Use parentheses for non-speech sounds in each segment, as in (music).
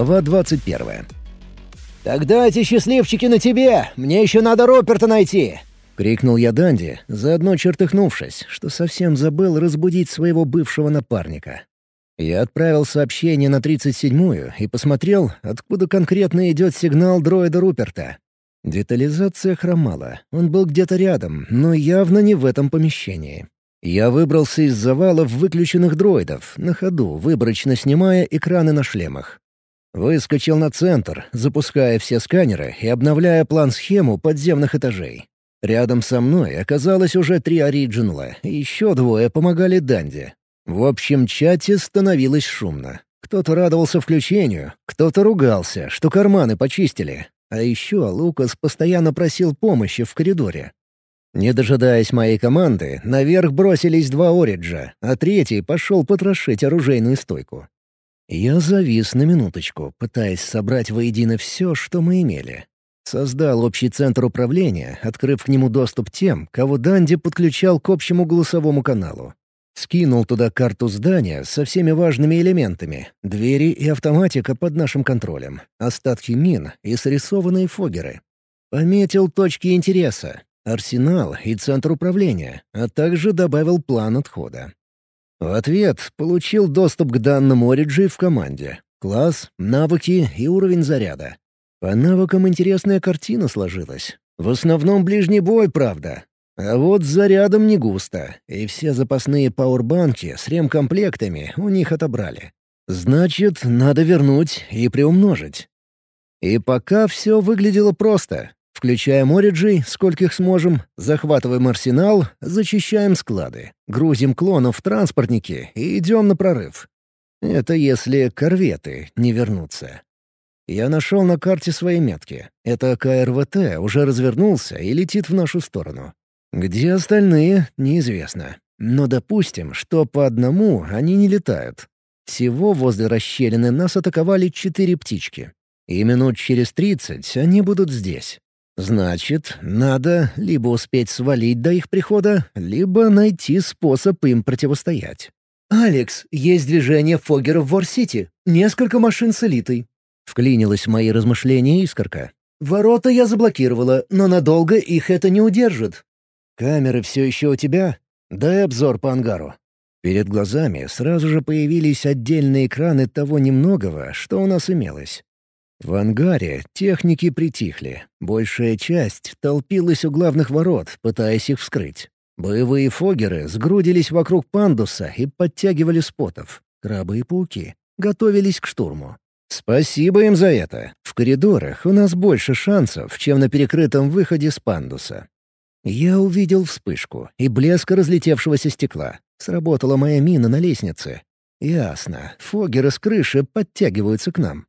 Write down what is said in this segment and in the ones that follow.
Глава 21. «Тогда эти счастливчики на тебе! Мне еще надо Роперта найти!» — крикнул я Данди, заодно чертыхнувшись, что совсем забыл разбудить своего бывшего напарника. Я отправил сообщение на 37-ю и посмотрел, откуда конкретно идет сигнал дроида Руперта. Детализация хромала. Он был где-то рядом, но явно не в этом помещении. Я выбрался из завалов выключенных дроидов, на ходу, выборочно снимая экраны на шлемах. Выскочил на центр, запуская все сканеры и обновляя план-схему подземных этажей. Рядом со мной оказалось уже три оригинала, и еще двое помогали Данди. В общем чате становилось шумно. Кто-то радовался включению, кто-то ругался, что карманы почистили. А еще Лукас постоянно просил помощи в коридоре. Не дожидаясь моей команды, наверх бросились два Ориджа, а третий пошел потрошить оружейную стойку. Я завис на минуточку, пытаясь собрать воедино все, что мы имели. Создал общий центр управления, открыв к нему доступ тем, кого Данди подключал к общему голосовому каналу. Скинул туда карту здания со всеми важными элементами, двери и автоматика под нашим контролем, остатки мин и срисованные фогеры. Пометил точки интереса, арсенал и центр управления, а также добавил план отхода. В ответ получил доступ к данным Ориджи в команде. Класс, навыки и уровень заряда. По навыкам интересная картина сложилась. В основном ближний бой, правда. А вот с зарядом не густо, и все запасные пауэрбанки с ремкомплектами у них отобрали. Значит, надо вернуть и приумножить. И пока все выглядело просто. Включаем Ориджи, скольких сможем, захватываем арсенал, зачищаем склады, грузим клонов в транспортники и идем на прорыв. Это если корветы не вернутся. Я нашел на карте свои метки. Это КРВТ уже развернулся и летит в нашу сторону. Где остальные, неизвестно. Но допустим, что по одному они не летают. Всего возле расщелины нас атаковали четыре птички. И минут через тридцать они будут здесь. Значит, надо либо успеть свалить до их прихода, либо найти способ им противостоять. «Алекс, есть движение Фоггера в Вор-Сити. Несколько машин с элитой». Вклинилась в мои размышления искорка. «Ворота я заблокировала, но надолго их это не удержит». «Камеры все еще у тебя? Дай обзор по ангару». Перед глазами сразу же появились отдельные экраны того немногого, что у нас имелось. В ангаре техники притихли. Большая часть толпилась у главных ворот, пытаясь их вскрыть. Боевые фогеры сгрудились вокруг пандуса и подтягивали спотов. Крабы и пауки готовились к штурму. Спасибо им за это. В коридорах у нас больше шансов, чем на перекрытом выходе с пандуса. Я увидел вспышку и блеск разлетевшегося стекла. Сработала моя мина на лестнице. Ясно, фогеры с крыши подтягиваются к нам.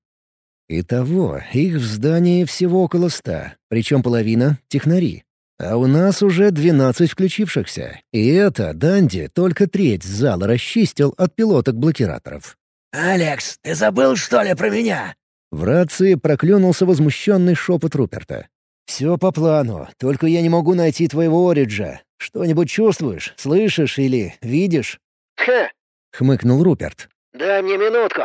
Итого, их в здании всего около ста, причем половина — технари. А у нас уже двенадцать включившихся. И это Данди только треть зала расчистил от пилоток-блокираторов. «Алекс, ты забыл, что ли, про меня?» В рации проклюнулся возмущенный шепот Руперта. «Все по плану, только я не могу найти твоего Ориджа. Что-нибудь чувствуешь, слышишь или видишь?» «Ха!» — хмыкнул Руперт. «Дай мне минутку».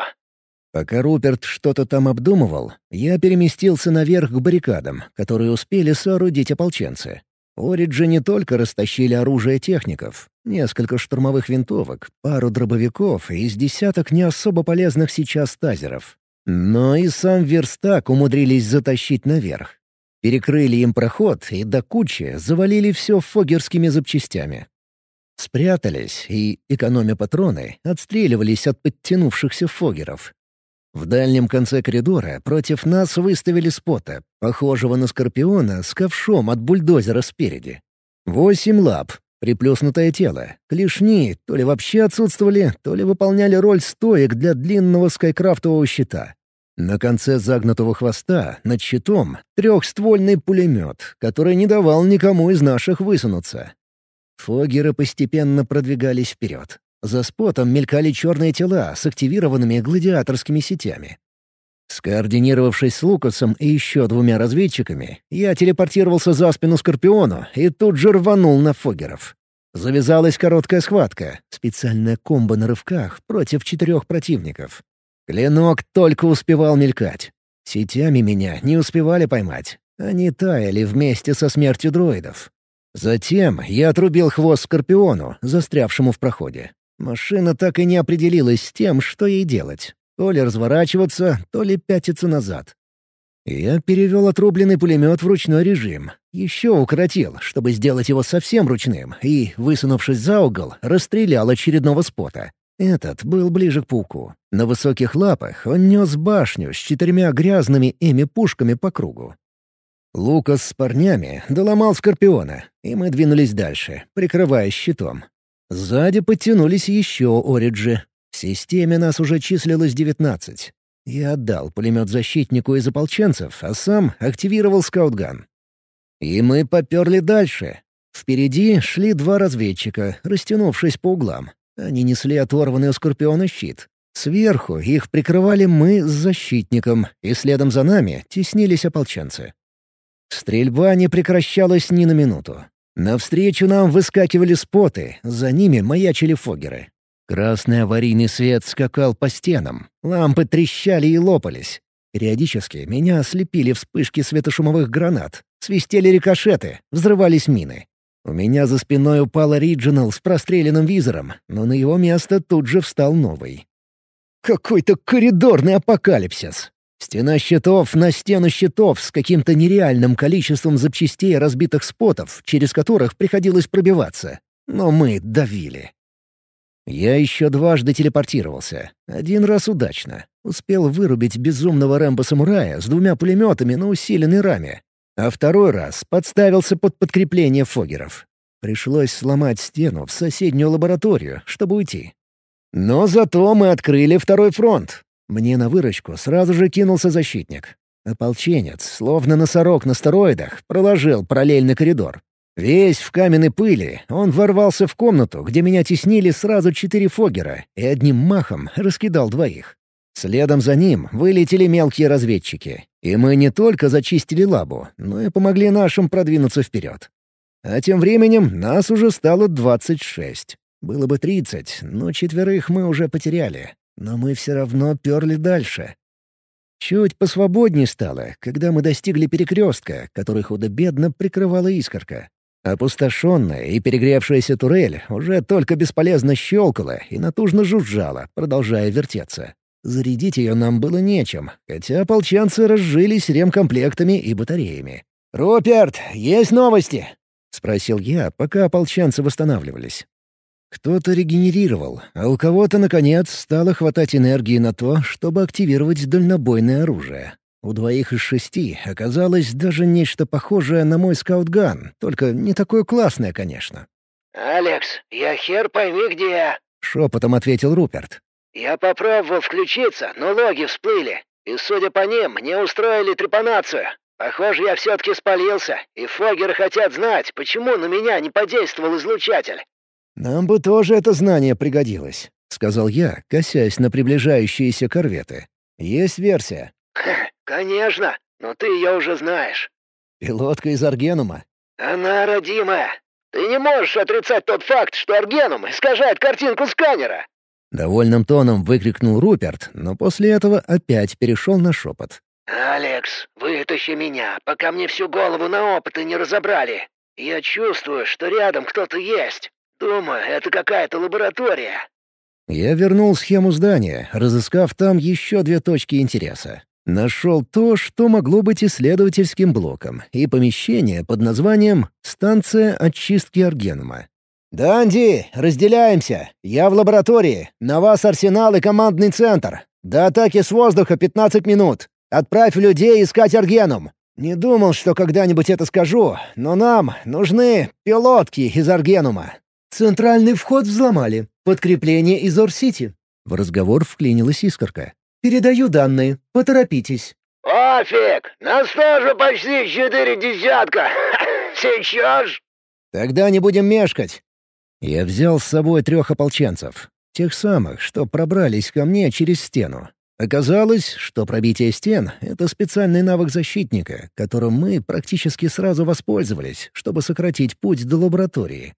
Пока Руперт что-то там обдумывал, я переместился наверх к баррикадам, которые успели соорудить ополченцы. Ориджи не только растащили оружие техников, несколько штурмовых винтовок, пару дробовиков и из десяток не особо полезных сейчас тазеров. Но и сам верстак умудрились затащить наверх. Перекрыли им проход и до кучи завалили все фогерскими запчастями. Спрятались и, экономя патроны, отстреливались от подтянувшихся фогеров, в дальнем конце коридора против нас выставили спота, похожего на скорпиона с ковшом от бульдозера спереди. Восемь лап, приплюснутое тело, клешни то ли вообще отсутствовали, то ли выполняли роль стоек для длинного скайкрафтового щита. На конце загнутого хвоста, над щитом, трехствольный пулемет, который не давал никому из наших высунуться. Фогеры постепенно продвигались вперед. За спотом мелькали черные тела с активированными гладиаторскими сетями. Скоординировавшись с Лукасом и еще двумя разведчиками, я телепортировался за спину Скорпиону и тут же рванул на Фогеров. Завязалась короткая схватка, специальная комбо на рывках против четырех противников. Клинок только успевал мелькать. Сетями меня не успевали поймать. Они таяли вместе со смертью дроидов. Затем я отрубил хвост Скорпиону, застрявшему в проходе. Машина так и не определилась с тем, что ей делать. То ли разворачиваться, то ли пятиться назад. Я перевел отрубленный пулемет в ручной режим. Еще укоротил, чтобы сделать его совсем ручным, и, высунувшись за угол, расстрелял очередного спота. Этот был ближе к пауку. На высоких лапах он нес башню с четырьмя грязными ими пушками по кругу. Лукас с парнями доломал Скорпиона, и мы двинулись дальше, прикрываясь щитом. Сзади подтянулись еще Ориджи. В системе нас уже числилось девятнадцать. Я отдал пулемет защитнику из ополченцев, а сам активировал скаутган. И мы поперли дальше. Впереди шли два разведчика, растянувшись по углам. Они несли оторванный у Скорпиона щит. Сверху их прикрывали мы с защитником, и следом за нами теснились ополченцы. Стрельба не прекращалась ни на минуту. Навстречу нам выскакивали споты, за ними маячили фогеры. Красный аварийный свет скакал по стенам, лампы трещали и лопались. Периодически меня ослепили вспышки светошумовых гранат, свистели рикошеты, взрывались мины. У меня за спиной упал оригинал с простреленным визором, но на его место тут же встал новый. Какой-то коридорный апокалипсис. Стена щитов на стену щитов с каким-то нереальным количеством запчастей разбитых спотов, через которых приходилось пробиваться. Но мы давили. Я еще дважды телепортировался. Один раз удачно. Успел вырубить безумного Рэмбо-самурая с двумя пулеметами на усиленной раме. А второй раз подставился под подкрепление фогеров. Пришлось сломать стену в соседнюю лабораторию, чтобы уйти. Но зато мы открыли второй фронт. Мне на выручку сразу же кинулся защитник. Ополченец, словно носорог на стероидах, проложил параллельный коридор. Весь в каменной пыли, он ворвался в комнату, где меня теснили сразу четыре фогера, и одним махом раскидал двоих. Следом за ним вылетели мелкие разведчики, и мы не только зачистили лабу, но и помогли нашим продвинуться вперед. А тем временем нас уже стало двадцать шесть. Было бы тридцать, но четверых мы уже потеряли. Но мы все равно перли дальше. Чуть посвободнее стало, когда мы достигли перекрестка, который худо-бедно прикрывала искорка. Опустошенная и перегревшаяся турель уже только бесполезно щелкала и натужно жужжала, продолжая вертеться. Зарядить ее нам было нечем, хотя ополченцы разжились ремкомплектами и батареями. «Руперт, есть новости?» — спросил я, пока ополченцы восстанавливались. Кто-то регенерировал, а у кого-то, наконец, стало хватать энергии на то, чтобы активировать дальнобойное оружие. У двоих из шести оказалось даже нечто похожее на мой скаутган, только не такое классное, конечно. «Алекс, я хер пойми где!» — шепотом ответил Руперт. «Я попробовал включиться, но логи всплыли, и, судя по ним, мне устроили трепанацию. Похоже, я все-таки спалился, и фогеры хотят знать, почему на меня не подействовал излучатель». «Нам бы тоже это знание пригодилось», — сказал я, косясь на приближающиеся корветы. «Есть версия?» (laughs) «Конечно, но ты ее уже знаешь». «Пилотка из Аргенума?» «Она родимая. Ты не можешь отрицать тот факт, что Аргенум искажает картинку сканера». Довольным тоном выкрикнул Руперт, но после этого опять перешел на шепот. «Алекс, вытащи меня, пока мне всю голову на опыты не разобрали. Я чувствую, что рядом кто-то есть. Думаю, это какая-то лаборатория». Я вернул схему здания, разыскав там еще две точки интереса. Нашел то, что могло быть исследовательским блоком, и помещение под названием «Станция очистки Аргенума». «Данди, разделяемся. Я в лаборатории. На вас арсенал и командный центр. До атаки с воздуха 15 минут. Отправь людей искать Аргенум. Не думал, что когда-нибудь это скажу, но нам нужны пилотки из Аргенума». «Центральный вход взломали. Подкрепление из Ор-Сити». В разговор вклинилась искорка. Передаю данные. Поторопитесь». «Офиг! Нас тоже почти четыре десятка! (laughs) Сейчас!» «Тогда не будем мешкать!» Я взял с собой трех ополченцев. Тех самых, что пробрались ко мне через стену. Оказалось, что пробитие стен — это специальный навык защитника, которым мы практически сразу воспользовались, чтобы сократить путь до лаборатории.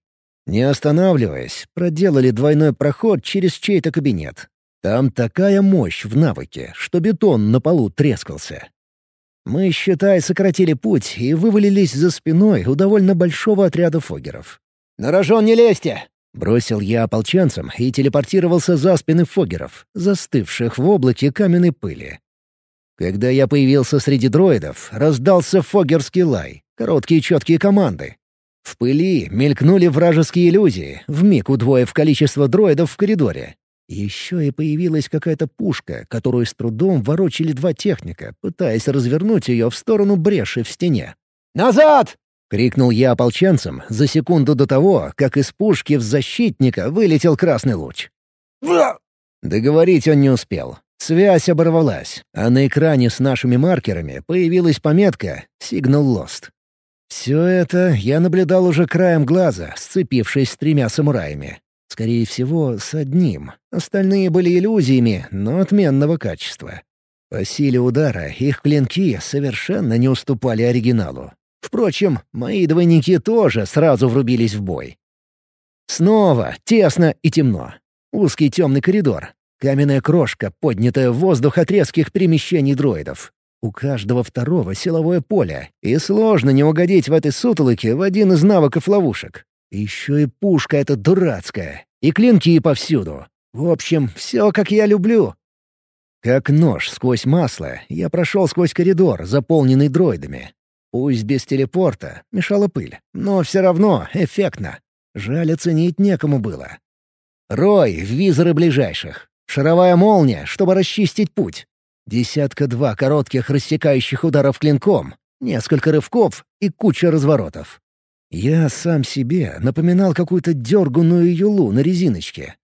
Не останавливаясь, проделали двойной проход через чей-то кабинет. Там такая мощь в навыке, что бетон на полу трескался. Мы, считай, сократили путь и вывалились за спиной у довольно большого отряда фогеров. «На рожон не лезьте!» Бросил я ополченцам и телепортировался за спины фогеров, застывших в облаке каменной пыли. Когда я появился среди дроидов, раздался фогерский лай, короткие четкие команды. В пыли мелькнули вражеские иллюзии, вмиг удвоив количество дроидов в коридоре. Еще и появилась какая-то пушка, которую с трудом ворочили два техника, пытаясь развернуть ее в сторону бреши в стене. «Назад!» — крикнул я ополченцам за секунду до того, как из пушки в защитника вылетел красный луч. Договорить он не успел. Связь оборвалась, а на экране с нашими маркерами появилась пометка «Signal Lost». Все это я наблюдал уже краем глаза, сцепившись с тремя самураями. Скорее всего, с одним. Остальные были иллюзиями, но отменного качества. По силе удара их клинки совершенно не уступали оригиналу. Впрочем, мои двойники тоже сразу врубились в бой. Снова тесно и темно. Узкий темный коридор. Каменная крошка, поднятая в воздух от резких перемещений дроидов. У каждого второго силовое поле, и сложно не угодить в этой сутолоке в один из навыков ловушек. Еще и пушка эта дурацкая. И клинки повсюду. В общем, все как я люблю. Как нож сквозь масло, я прошел сквозь коридор, заполненный дроидами. Пусть без телепорта, мешала пыль, но все равно эффектно. Жаль, оценить некому было. Рой в визоры ближайших. Шаровая молния, чтобы расчистить путь. Десятка-два коротких рассекающих ударов клинком, несколько рывков и куча разворотов. Я сам себе напоминал какую-то дерганную юлу на резиночке.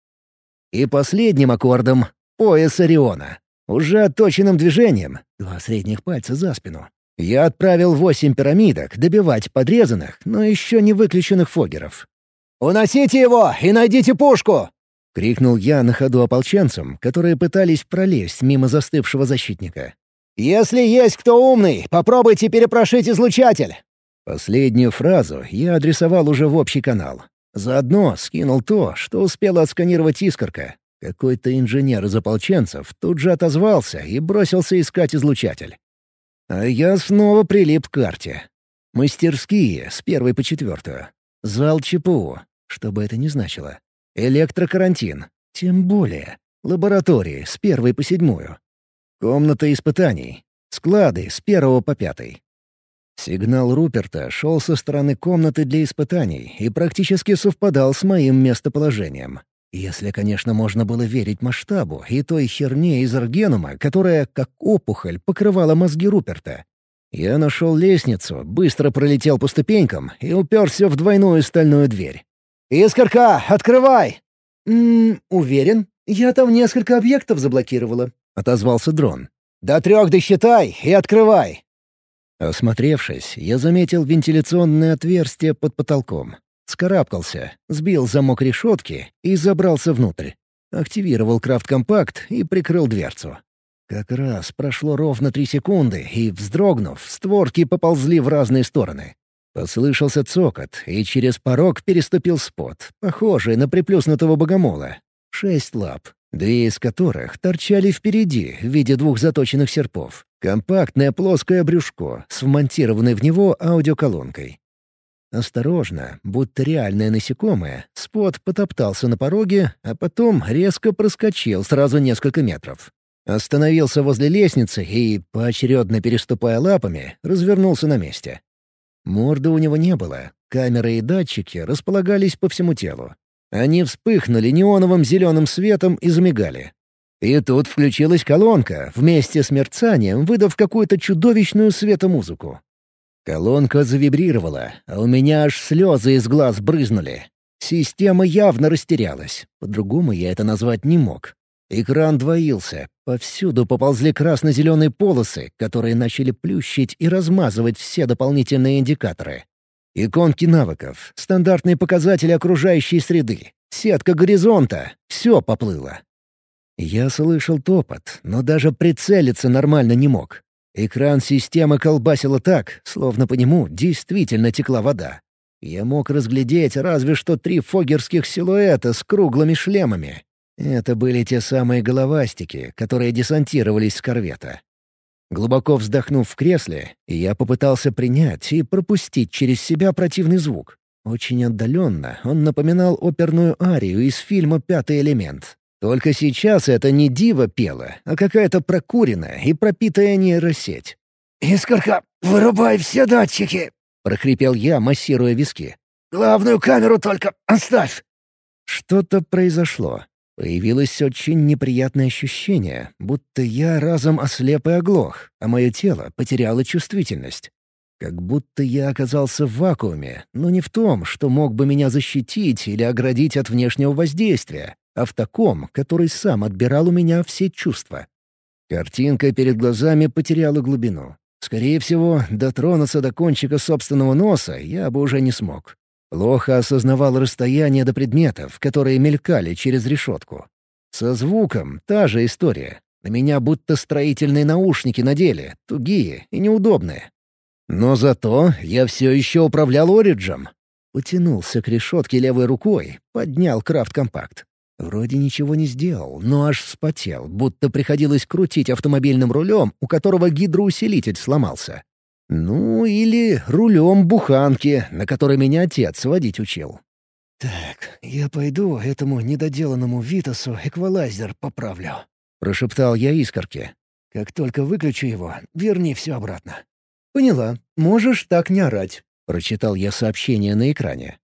И последним аккордом — пояс Ориона. Уже отточенным движением, два средних пальца за спину, я отправил восемь пирамидок добивать подрезанных, но еще не выключенных фогеров. «Уносите его и найдите пушку!» — крикнул я на ходу ополченцам, которые пытались пролезть мимо застывшего защитника. «Если есть кто умный, попробуйте перепрошить излучатель. Последнюю фразу я адресовал уже в общий канал. Заодно скинул то, что успела отсканировать искорка. Какой-то инженер из ополченцев тут же отозвался и бросился искать излучатель. А я снова прилип к карте. Мастерские с первой по четвертую. Зал ЧПУ, что бы это ни значило. Электрокарантин. Тем более. Лаборатории с первой по седьмую. Комната испытаний. Склады с первого по пятый. Сигнал Руперта шел со стороны комнаты для испытаний и практически совпадал с моим местоположением. Если, конечно, можно было верить масштабу и той херне из аргенума, которая, как опухоль, покрывала мозги Руперта. Я нашел лестницу, быстро пролетел по ступенькам и уперся в двойную стальную дверь. «Искорка, открывай!» «Ммм, уверен. Я там несколько объектов заблокировала», — отозвался дрон. «До трех досчитай и открывай!» Осмотревшись, я заметил вентиляционное отверстие под потолком. Скарабкался, сбил замок решетки и забрался внутрь. Активировал крафт-компакт и прикрыл дверцу. Как раз прошло ровно три секунды, и, вздрогнув, створки поползли в разные стороны. Послышался цокот, и через порог переступил спот, похожий на приплюснутого богомола. Шесть лап, две из которых торчали впереди в виде двух заточенных серпов. Компактное плоское брюшко с вмонтированной в него аудиоколонкой. Осторожно, будто реальное насекомое, спот потоптался на пороге, а потом резко проскочил сразу несколько метров. Остановился возле лестницы и, поочередно переступая лапами, развернулся на месте. Морды у него не было, камеры и датчики располагались по всему телу. Они вспыхнули неоновым зеленым светом и замигали. И тут включилась колонка, вместе с мерцанием выдав какую-то чудовищную светомузыку. Колонка завибрировала, а у меня аж слезы из глаз брызнули. Система явно растерялась, по-другому я это назвать не мог. Экран двоился, повсюду поползли красно-зеленые полосы, которые начали плющить и размазывать все дополнительные индикаторы. Иконки навыков, стандартные показатели окружающей среды, сетка горизонта — все поплыло. Я слышал топот, но даже прицелиться нормально не мог. Экран системы колбасило так, словно по нему действительно текла вода. Я мог разглядеть разве что три фогерских силуэта с круглыми шлемами. Это были те самые головастики, которые десантировались с корвета. Глубоко вздохнув в кресле, я попытался принять и пропустить через себя противный звук. Очень отдаленно он напоминал оперную арию из фильма «Пятый элемент». Только сейчас это не дива пела, а какая-то прокуренная и пропитая нейросеть. «Искорка, вырубай все датчики!» — прохрипел я, массируя виски. «Главную камеру только оставь!» Что-то произошло. Появилось очень неприятное ощущение, будто я разом ослеп и оглох, а мое тело потеряло чувствительность. Как будто я оказался в вакууме, но не в том, что мог бы меня защитить или оградить от внешнего воздействия, а в таком, который сам отбирал у меня все чувства. Картинка перед глазами потеряла глубину. Скорее всего, дотронуться до кончика собственного носа я бы уже не смог. Плохо осознавал расстояние до предметов, которые мелькали через решетку. Со звуком та же история. На меня будто строительные наушники надели, тугие и неудобные. Но зато я все еще управлял Ориджем. Потянулся к решетке левой рукой, поднял крафт-компакт. Вроде ничего не сделал, но аж вспотел, будто приходилось крутить автомобильным рулем, у которого гидроусилитель сломался. Ну, или рулем буханки, на которой меня отец водить учил. «Так, я пойду этому недоделанному Витасу эквалайзер поправлю», — прошептал я искорке. «Как только выключу его, верни все обратно». «Поняла. Можешь так не орать», — прочитал я сообщение на экране.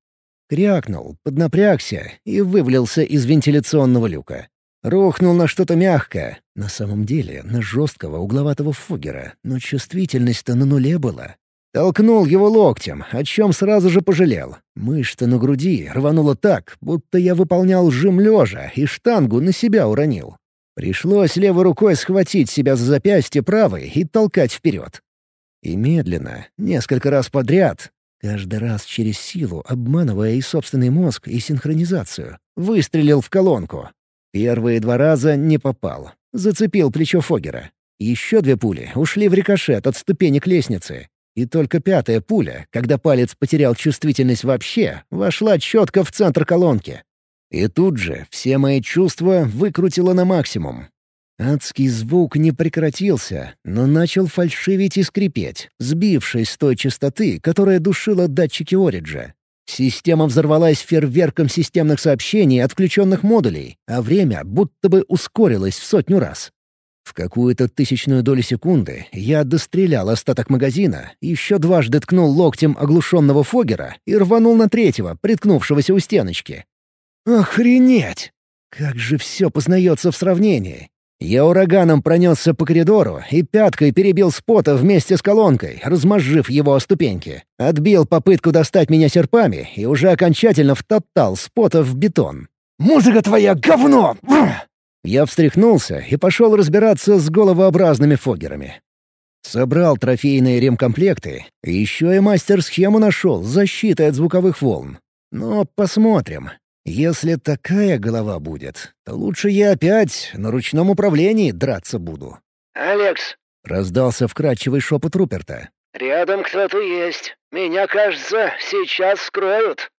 Крякнул, поднапрягся и вывалился из вентиляционного люка. Рухнул на что-то мягкое. На самом деле, на жесткого угловатого фугера, но чувствительность-то на нуле была. Толкнул его локтем, о чем сразу же пожалел. Мышца на груди рванула так, будто я выполнял жим лежа и штангу на себя уронил. Пришлось левой рукой схватить себя за запястье правой и толкать вперед. И медленно, несколько раз подряд, каждый раз через силу, обманывая и собственный мозг, и синхронизацию, выстрелил в колонку. Первые два раза не попал. Зацепил плечо Фогера. Еще две пули ушли в рикошет от ступенек лестницы. И только пятая пуля, когда палец потерял чувствительность вообще, вошла четко в центр колонки. И тут же все мои чувства выкрутило на максимум. Адский звук не прекратился, но начал фальшивить и скрипеть, сбившись с той частоты, которая душила датчики Ориджа. Система взорвалась фейерверком системных сообщений от включенных модулей, а время будто бы ускорилось в сотню раз. В какую-то тысячную долю секунды я дострелял остаток магазина, еще дважды ткнул локтем оглушенного Фогера и рванул на третьего, приткнувшегося у стеночки. Охренеть! Как же все познается в сравнении! Я ураганом пронесся по коридору и пяткой перебил спота вместе с колонкой, размозжив его о ступеньки. Отбил попытку достать меня серпами и уже окончательно втоптал спота в бетон. «Музыка твоя — говно!» Я встряхнулся и пошел разбираться с головообразными фогерами. Собрал трофейные ремкомплекты, еще и мастер-схему нашел с защитой от звуковых волн. Но посмотрим, если такая голова будет, то лучше я опять на ручном управлении драться буду. «Алекс!» — раздался вкрадчивый шепот Руперта. «Рядом кто-то есть. Меня, кажется, сейчас скроют».